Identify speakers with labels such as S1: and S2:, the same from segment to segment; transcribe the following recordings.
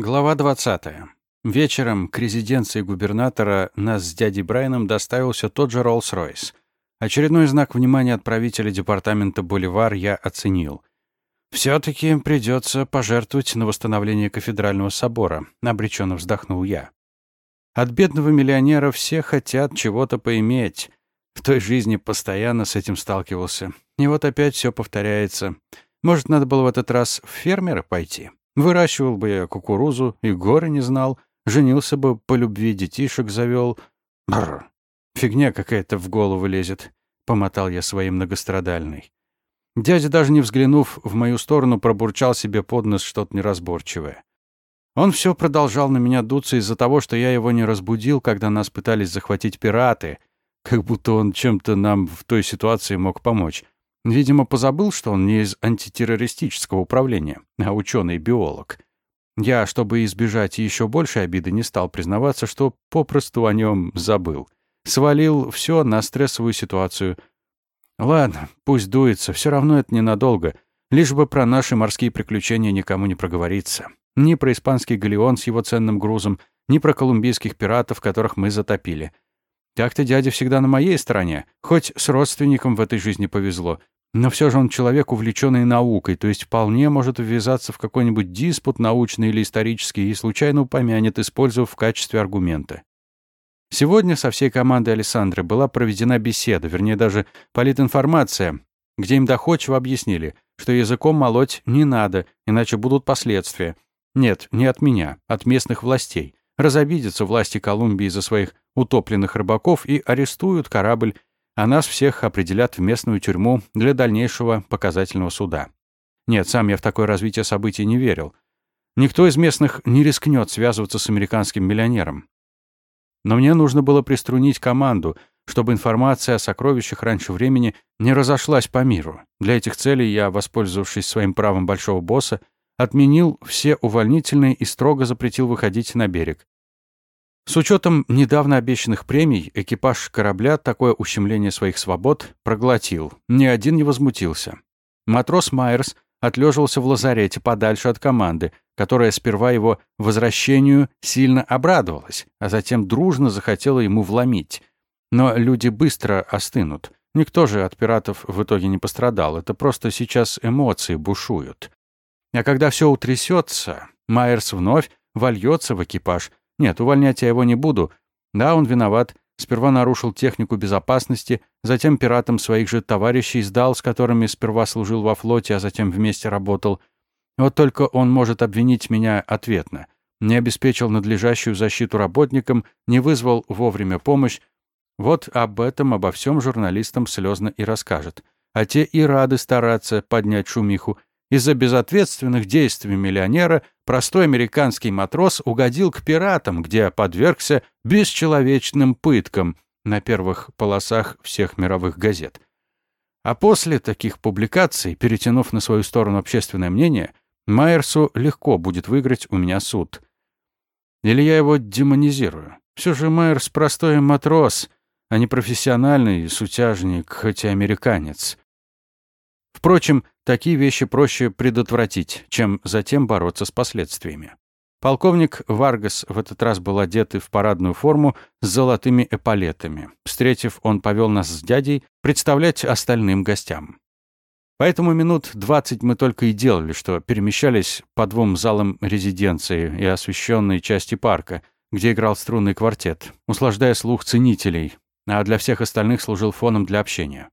S1: Глава 20. Вечером к резиденции губернатора нас с дядей Брайаном доставился тот же Роллс-Ройс. Очередной знак внимания отправителя департамента Боливар я оценил. все таки придется пожертвовать на восстановление кафедрального собора», — обреченно вздохнул я. «От бедного миллионера все хотят чего-то поиметь. В той жизни постоянно с этим сталкивался. И вот опять все повторяется. Может, надо было в этот раз в фермера пойти?» Выращивал бы я кукурузу и горы не знал, женился бы по любви, детишек завел. Бррр, фигня какая-то в голову лезет, — помотал я своей многострадальной. Дядя, даже не взглянув в мою сторону, пробурчал себе под нос что-то неразборчивое. Он все продолжал на меня дуться из-за того, что я его не разбудил, когда нас пытались захватить пираты, как будто он чем-то нам в той ситуации мог помочь. Видимо, позабыл, что он не из антитеррористического управления, а ученый-биолог. Я, чтобы избежать еще большей обиды, не стал признаваться, что попросту о нем забыл. Свалил все на стрессовую ситуацию. Ладно, пусть дуется, все равно это ненадолго. Лишь бы про наши морские приключения никому не проговориться. Ни про испанский галеон с его ценным грузом, ни про колумбийских пиратов, которых мы затопили. Так-то дядя всегда на моей стороне, хоть с родственником в этой жизни повезло. Но все же он человек, увлеченный наукой, то есть вполне может ввязаться в какой-нибудь диспут научный или исторический и случайно упомянет, использовав в качестве аргумента. Сегодня со всей командой Александры была проведена беседа, вернее даже политинформация, где им доходчиво объяснили, что языком молоть не надо, иначе будут последствия. Нет, не от меня, от местных властей. Разобидятся власти Колумбии за своих утопленных рыбаков и арестуют корабль, а нас всех определят в местную тюрьму для дальнейшего показательного суда. Нет, сам я в такое развитие событий не верил. Никто из местных не рискнет связываться с американским миллионером. Но мне нужно было приструнить команду, чтобы информация о сокровищах раньше времени не разошлась по миру. Для этих целей я, воспользовавшись своим правом большого босса, отменил все увольнительные и строго запретил выходить на берег. С учетом недавно обещанных премий, экипаж корабля такое ущемление своих свобод проглотил. Ни один не возмутился. Матрос Майерс отлеживался в лазарете подальше от команды, которая сперва его возвращению сильно обрадовалась, а затем дружно захотела ему вломить. Но люди быстро остынут. Никто же от пиратов в итоге не пострадал. Это просто сейчас эмоции бушуют. А когда все утрясется, Майерс вновь вольется в экипаж, нет, увольнять я его не буду. Да, он виноват. Сперва нарушил технику безопасности, затем пиратам своих же товарищей сдал, с которыми сперва служил во флоте, а затем вместе работал. Вот только он может обвинить меня ответно. Не обеспечил надлежащую защиту работникам, не вызвал вовремя помощь. Вот об этом, обо всем журналистам слезно и расскажет. А те и рады стараться поднять шумиху, из-за безответственных действий миллионера простой американский матрос угодил к пиратам, где подвергся бесчеловечным пыткам на первых полосах всех мировых газет. А после таких публикаций, перетянув на свою сторону общественное мнение, Майерсу легко будет выиграть у меня суд. Или я его демонизирую. Все же Майерс простой матрос, а не профессиональный сутяжник, хоть и американец. Впрочем, такие вещи проще предотвратить, чем затем бороться с последствиями. Полковник Варгас в этот раз был одет в парадную форму с золотыми эполетами. Встретив, он повел нас с дядей представлять остальным гостям. Поэтому минут двадцать мы только и делали, что перемещались по двум залам резиденции и освещенной части парка, где играл струнный квартет, услаждая слух ценителей, а для всех остальных служил фоном для общения.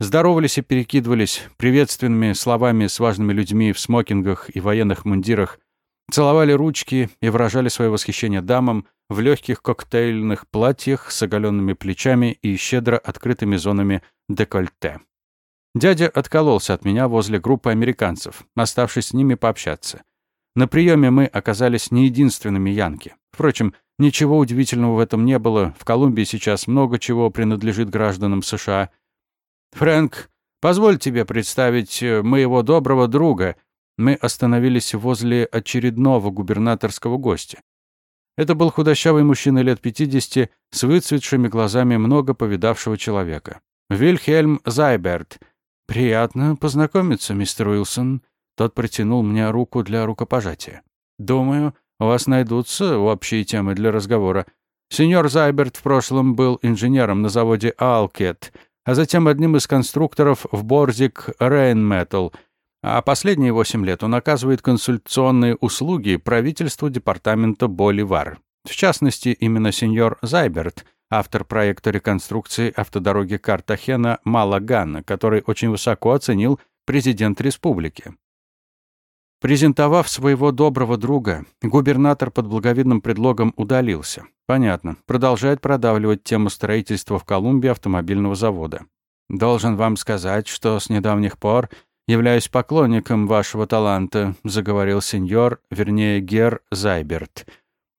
S1: Здоровались и перекидывались приветственными словами с важными людьми в смокингах и военных мундирах, целовали ручки и выражали свое восхищение дамам в легких коктейльных платьях с оголенными плечами и щедро открытыми зонами декольте. Дядя откололся от меня возле группы американцев, оставшись с ними пообщаться. На приеме мы оказались не единственными янки. Впрочем, ничего удивительного в этом не было. В Колумбии сейчас много чего принадлежит гражданам США, «Фрэнк, позволь тебе представить э, моего доброго друга». Мы остановились возле очередного губернаторского гостя. Это был худощавый мужчина лет 50 с выцветшими глазами много повидавшего человека. Вильхельм Зайберт. «Приятно познакомиться, мистер Уилсон». Тот протянул мне руку для рукопожатия. «Думаю, У вас найдутся общие темы для разговора. Сеньор Зайберт в прошлом был инженером на заводе «Алкет», а затем одним из конструкторов в Борзик Рейнметал, а последние восемь лет он оказывает консультационные услуги правительству департамента Боливар. В частности, именно сеньор Зайберт, автор проекта реконструкции автодороги Картахена-Малагана, который очень высоко оценил президент республики. Презентовав своего доброго друга, губернатор под благовидным предлогом удалился. Понятно. Продолжает продавливать тему строительства в Колумбии автомобильного завода. Должен вам сказать, что с недавних пор являюсь поклонником вашего таланта, заговорил сеньор, вернее, гер Зайберт.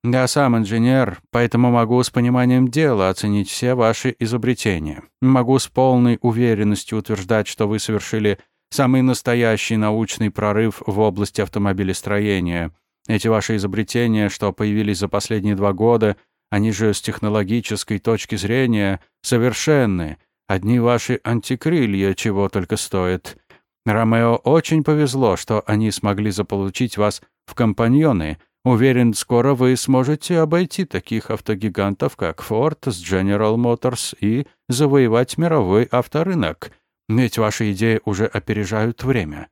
S1: Я сам инженер, поэтому могу с пониманием дела оценить все ваши изобретения. Могу с полной уверенностью утверждать, что вы совершили Самый настоящий научный прорыв в области автомобилестроения. Эти ваши изобретения, что появились за последние два года, они же с технологической точки зрения совершенны. Одни ваши антикрылья чего только стоят. Ромео очень повезло, что они смогли заполучить вас в компаньоны. Уверен, скоро вы сможете обойти таких автогигантов, как Ford с General Motors и завоевать мировой авторынок. Ведь ваши идеи уже опережают время.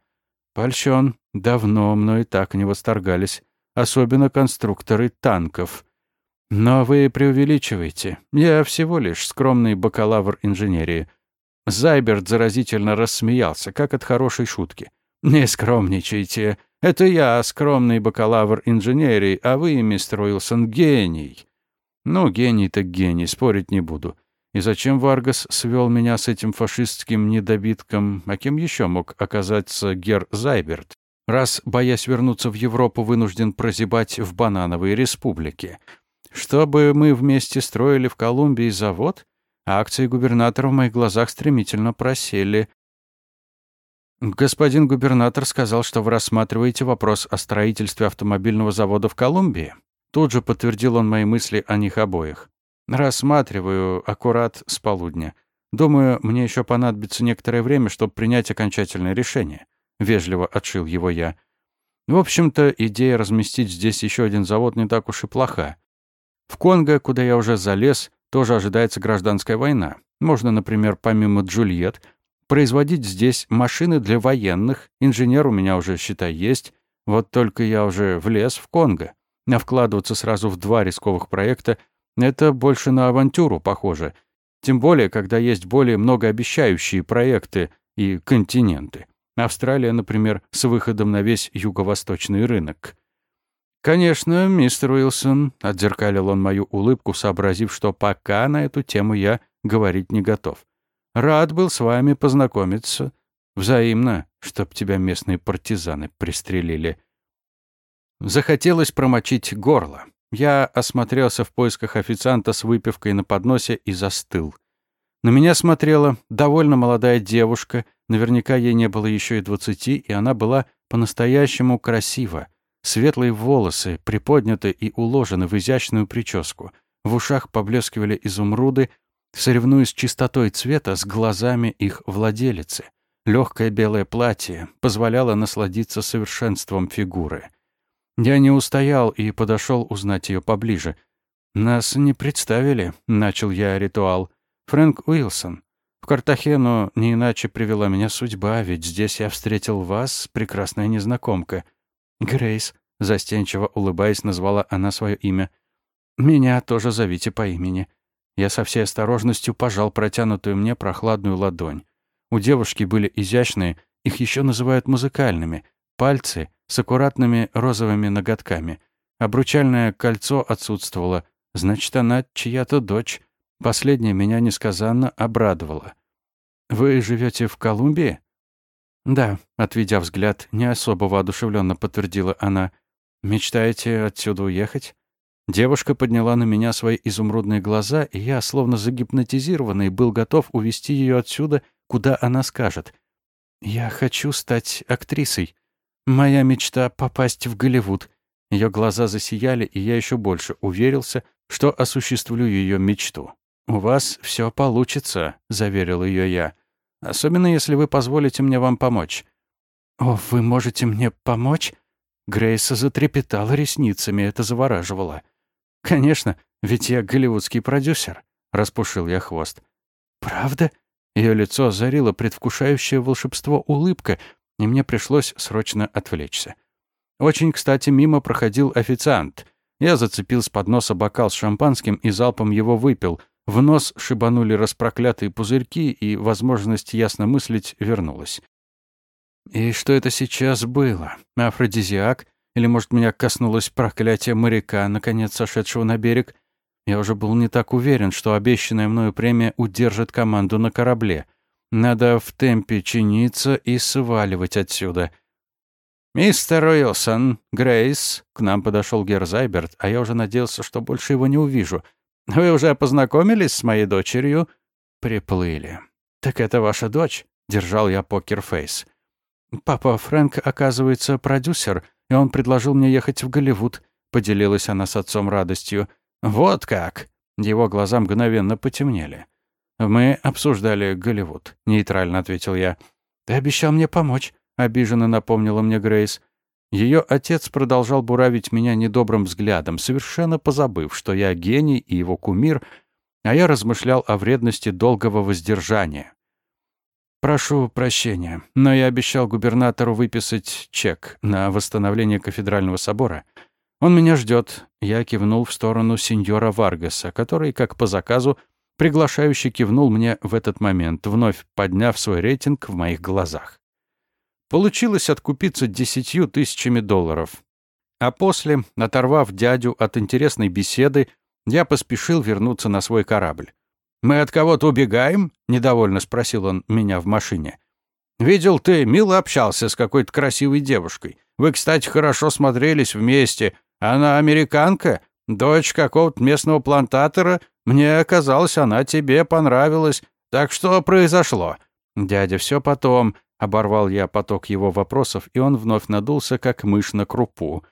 S1: Польщен, давно мной так не восторгались, особенно конструкторы танков. Но вы преувеличиваете. Я всего лишь скромный бакалавр инженерии. Зайберт заразительно рассмеялся, как от хорошей шутки. «Не скромничайте. Это я, скромный бакалавр инженерии, а вы, мистер Уилсон, гений». «Ну, гений так гений, спорить не буду. И зачем Варгас свел меня с этим фашистским недобитком? А кем еще мог оказаться Гер Зайберт? Раз, боясь вернуться в Европу, вынужден прозябать в банановой республике. Чтобы мы вместе строили в Колумбии завод, а акции губернатора в моих глазах стремительно просели. Господин губернатор сказал, что вы рассматриваете вопрос о строительстве автомобильного завода в Колумбии. Тут же подтвердил он мои мысли о них обоих. Рассматриваю аккурат с полудня. Думаю, мне еще понадобится некоторое время, чтобы принять окончательное решение. Вежливо отшил его я. В общем-то, идея разместить здесь еще один завод не так уж и плоха. В Конго, куда я уже залез, тоже ожидается гражданская война. Можно, например, помимо Джульет, производить здесь машины для военных. Инженер у меня уже, считай, есть. Вот только я уже влез в Конго. А вкладываться сразу в два рисковых проекта это больше на авантюру похоже. Тем более, когда есть более многообещающие проекты и континенты. Австралия, например, с выходом на весь юго-восточный рынок. «Конечно, мистер Уилсон», — отзеркалил он мою улыбку, сообразив, что пока на эту тему я говорить не готов. «Рад был с вами познакомиться. Взаимно, чтоб тебя местные партизаны пристрелили». Захотелось промочить горло. Я осмотрелся в поисках официанта с выпивкой на подносе и застыл. На меня смотрела довольно молодая девушка, наверняка ей не было еще и двадцати, и она была по-настоящему красива. Светлые волосы приподняты и уложены в изящную прическу. В ушах поблескивали изумруды, соревнуясь чистотой цвета с глазами их владелицы. Легкое белое платье позволяло насладиться совершенством фигуры. Я не устоял и подошел узнать ее поближе. «Нас не представили», — начал я ритуал. «Фрэнк Уилсон. В Картахену не иначе привела меня судьба, ведь здесь я встретил вас, прекрасная незнакомка. Грейс», — застенчиво улыбаясь, назвала она свое имя. «Меня тоже зовите по имени». Я со всей осторожностью пожал протянутую мне прохладную ладонь. У девушки были изящные, их еще называют музыкальными, пальцы — с аккуратными розовыми ноготками. Обручальное кольцо отсутствовало. Значит, она чья-то дочь. Последняя меня несказанно обрадовала. «Вы живете в Колумбии?» «Да», — отведя взгляд, не особо воодушевленно подтвердила она. «Мечтаете отсюда уехать?» Девушка подняла на меня свои изумрудные глаза, и я, словно загипнотизированный, был готов увести ее отсюда, куда она скажет. «Я хочу стать актрисой», Моя мечта — попасть в Голливуд. Ее глаза засияли, и я еще больше уверился, что осуществлю ее мечту. «У вас все получится», — заверил ее я. «Особенно, если вы позволите мне вам помочь». «О, вы можете мне помочь?» Грейса затрепетала ресницами, это завораживало. «Конечно, ведь я голливудский продюсер», — распушил я хвост. «Правда?» Ее лицо озарило предвкушающее волшебство улыбка, и мне пришлось срочно отвлечься. Очень, кстати, мимо проходил официант. Я зацепил с подноса бокал с шампанским и залпом его выпил. В нос шибанули распроклятые пузырьки, и возможность ясно мыслить вернулась. И что это сейчас было? Афродизиак? Или, может, меня коснулось проклятие моряка, наконец сошедшего на берег? Я уже был не так уверен, что обещанная мною премия удержит команду на корабле. Надо в темпе чиниться и сваливать отсюда. «Мистер Уилсон, Грейс», — к нам подошел Герзайберт, а я уже надеялся, что больше его не увижу. «Вы уже познакомились с моей дочерью?» Приплыли. «Так это ваша дочь?» — держал я покерфейс. «Папа Фрэнк, оказывается, продюсер, и он предложил мне ехать в Голливуд», — поделилась она с отцом радостью. «Вот как!» Его глаза мгновенно потемнели. «Мы обсуждали Голливуд», — нейтрально ответил я. «Ты обещал мне помочь», обиженно напомнила мне Грейс. Ее отец продолжал буравить меня недобрым взглядом, совершенно позабыв, что я гений и его кумир, а я размышлял о вредности долгого воздержания. «Прошу прощения, но я обещал губернатору выписать чек на восстановление кафедрального собора. Он меня ждет. Я кивнул в сторону сеньора Варгаса, который, как по заказу, приглашающий кивнул мне в этот момент, вновь подняв свой рейтинг в моих глазах. Получилось откупиться десятью тысячами долларов. А после, оторвав дядю от интересной беседы, я поспешил вернуться на свой корабль. «Мы от кого-то убегаем?» — недовольно спросил он меня в машине. «Видел, ты мило общался с какой-то красивой девушкой. Вы, кстати, хорошо смотрелись вместе. Она американка, дочь какого-то местного плантатора. Мне казалось, она тебе понравилась. Так что произошло?» «Дядя, все потом. Оборвал я поток его вопросов, и он вновь надулся, как мышь на крупу.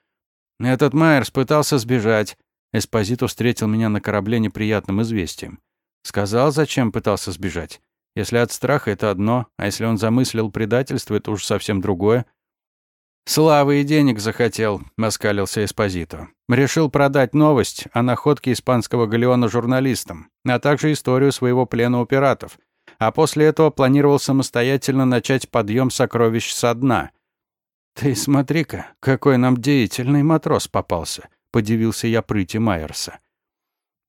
S1: «Этот Майерс пытался сбежать». Эспозито встретил меня на корабле неприятным известием. Сказал, зачем пытался сбежать. Если от страха, это одно, а если он замыслил предательство, это уж совсем другое. «Славы и денег захотел», — оскалился Эспозито. «Решил продать новость о находке испанского галеона журналистам, а также историю своего плена у пиратов а после этого планировал самостоятельно начать подъем сокровищ со дна. «Ты смотри-ка, какой нам деятельный матрос попался», — подивился я прыти Майерса.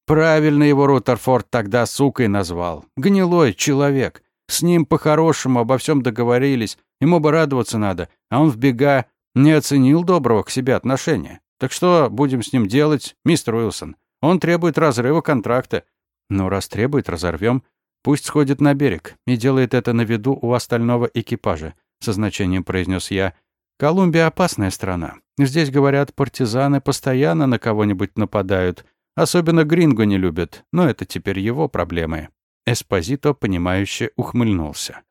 S1: Правильно его Рутерфорд тогда сукой назвал. Гнилой человек. С ним по-хорошему обо всем договорились, ему бы радоваться надо, а он в бега не оценил доброго к себе отношения. Так что будем с ним делать, мистер Уилсон? Он требует разрыва контракта. Ну, раз требует, разорвем. Пусть сходит на берег и делает это на виду у остального экипажа, со значением произнес я. Колумбия опасная страна. Здесь, говорят, партизаны постоянно на кого-нибудь нападают. Особенно Гринго не любят, но это теперь его проблемы. Эспозито, понимающе ухмыльнулся.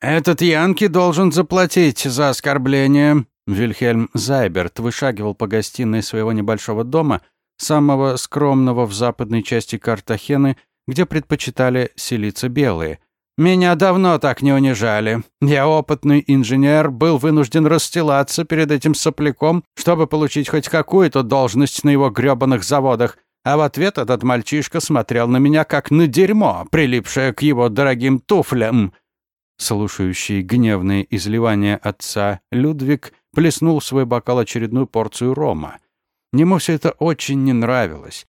S1: «Этот Янки должен заплатить за оскорбление». Вильхельм Зайберт вышагивал по гостиной своего небольшого дома, самого скромного в западной части Картахены, где предпочитали селиться белые. Меня давно так не унижали. Я опытный инженер, был вынужден расстилаться перед этим сопляком, чтобы получить хоть какую-то должность на его грёбаных заводах. А в ответ этот мальчишка смотрел на меня как на дерьмо, прилипшее к его дорогим туфлям. Слушающий гневные изливания отца, Людвиг плеснул в свой бокал очередную порцию рома. Ему все это очень не нравилось.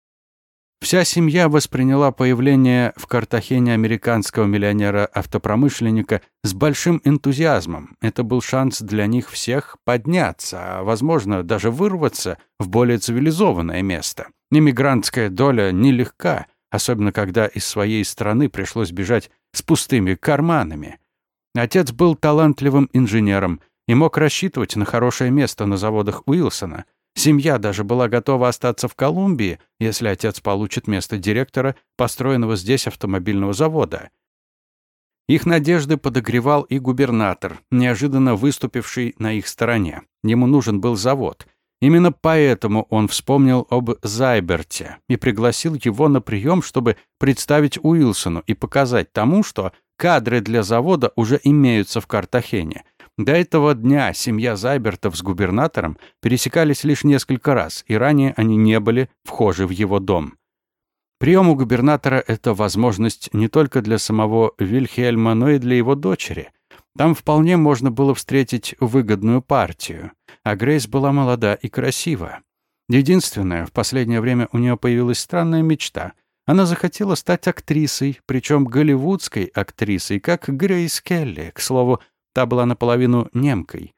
S1: Вся семья восприняла появление в Картахене американского миллионера-автопромышленника с большим энтузиазмом. Это был шанс для них всех подняться, а, возможно, даже вырваться в более цивилизованное место. Иммигрантская доля нелегка, особенно когда из своей страны пришлось бежать с пустыми карманами. Отец был талантливым инженером и мог рассчитывать на хорошее место на заводах Уилсона — Семья даже была готова остаться в Колумбии, если отец получит место директора построенного здесь автомобильного завода. Их надежды подогревал и губернатор, неожиданно выступивший на их стороне. Ему нужен был завод. Именно поэтому он вспомнил об Зайберте и пригласил его на прием, чтобы представить Уилсону и показать тому, что кадры для завода уже имеются в Картахене. До этого дня семья Зайбертов с губернатором пересекались лишь несколько раз, и ранее они не были вхожи в его дом. Прием у губернатора — это возможность не только для самого Вильхельма, но и для его дочери. Там вполне можно было встретить выгодную партию. А Грейс была молода и красива. Единственное, в последнее время у нее появилась странная мечта. Она захотела стать актрисой, причем голливудской актрисой, как Грейс Келли. К слову, та была наполовину немкой.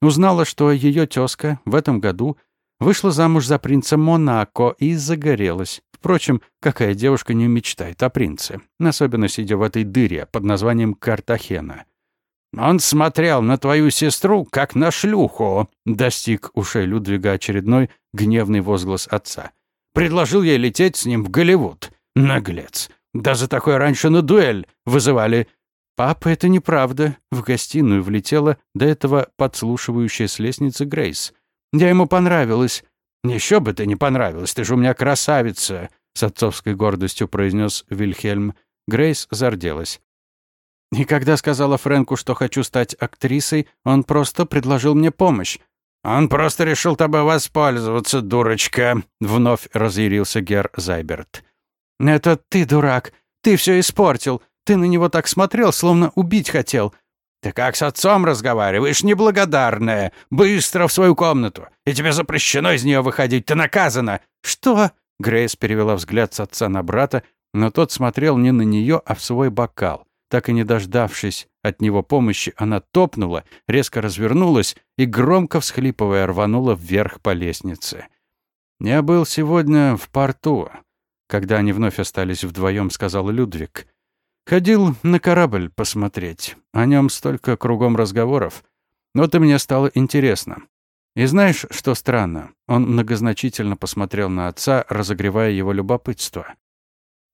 S1: Узнала, что ее тезка в этом году вышла замуж за принца Монако и загорелась. Впрочем, какая девушка не мечтает о принце, особенно сидя в этой дыре под названием Картахена. «Он смотрел на твою сестру, как на шлюху», — достиг ушей Людвига очередной гневный возглас отца. «Предложил ей лететь с ним в Голливуд. Наглец. Да за такое раньше на дуэль вызывали». «Папа, это неправда». В гостиную влетела до этого подслушивающая с лестницы Грейс. «Я ему понравилась». «Еще бы ты не понравилась, ты же у меня красавица», — с отцовской гордостью произнес Вильхельм. Грейс зарделась. И когда сказала Фрэнку, что хочу стать актрисой, он просто предложил мне помощь. «Он просто решил тобой воспользоваться, дурочка», — вновь разъярился Гер Зайберт. «Это ты, дурак. Ты все испортил. Ты на него так смотрел, словно убить хотел. Ты как с отцом разговариваешь, неблагодарная. Быстро в свою комнату. И тебе запрещено из нее выходить. Ты наказана». «Что?» — Грейс перевела взгляд с отца на брата, но тот смотрел не на нее, а в свой бокал. Так и не дождавшись от него помощи, она топнула, резко развернулась и, громко всхлипывая, рванула вверх по лестнице. «Я был сегодня в порту», — когда они вновь остались вдвоем, сказал Людвиг. «Ходил на корабль посмотреть. О нем столько кругом разговоров. Вот и мне стало интересно. И знаешь, что странно?» Он многозначительно посмотрел на отца, разогревая его любопытство.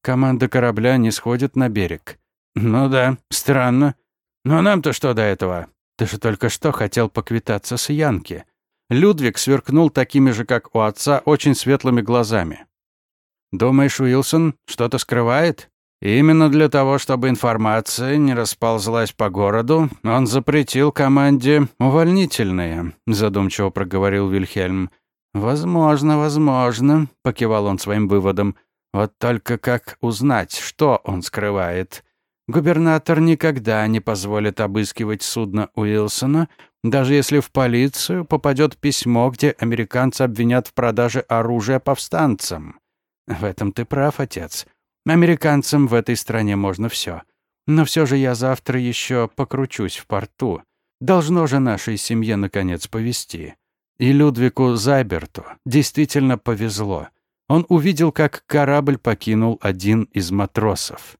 S1: «Команда корабля не сходит на берег. «Ну да, странно. Но нам-то что до этого? Ты же только что хотел поквитаться с Янки». Людвиг сверкнул такими же, как у отца, очень светлыми глазами. «Думаешь, Уилсон что-то скрывает?» «Именно для того, чтобы информация не расползлась по городу, он запретил команде увольнительные», — задумчиво проговорил Вильхельм. «Возможно, возможно», — покивал он своим выводом. «Вот только как узнать, что он скрывает?» Губернатор никогда не позволит обыскивать судно Уилсона, даже если в полицию попадет письмо, где американцы обвинят в продаже оружия повстанцам. В этом ты прав, отец. Американцам в этой стране можно все. Но все же я завтра еще покручусь в порту. Должно же нашей семье наконец повезти. И Людвику Зайберту действительно повезло. Он увидел, как корабль покинул один из матросов.